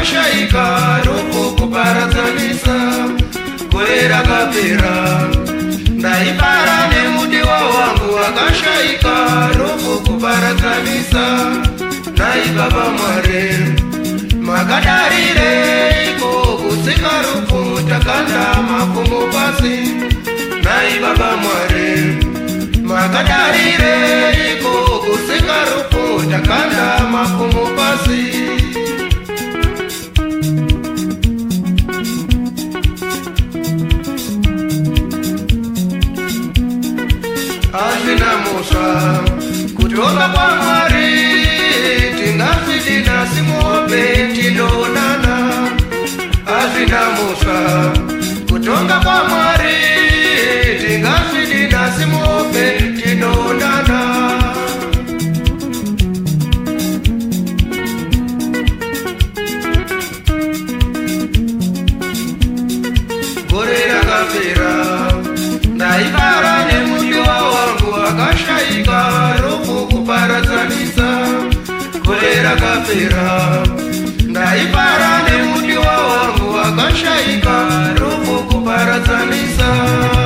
washaika rungu kuparadzanisa gore rakapera ndaifara nemudiwa wangu wakashaika rungu kuparadzanisa ndaiva pamwari makadarireiko kutsika rufu takanda makumbo pasi ndaiva pamwari makadarireiko kutsika rufu takanda makumbo pasi asina musha kutoka kwamwari tingati tinasi muope tinoonana asina musha kutoka kwamwari yakapera ndaipara nemudiwa wangu wakashayika rovo kuparadzanisa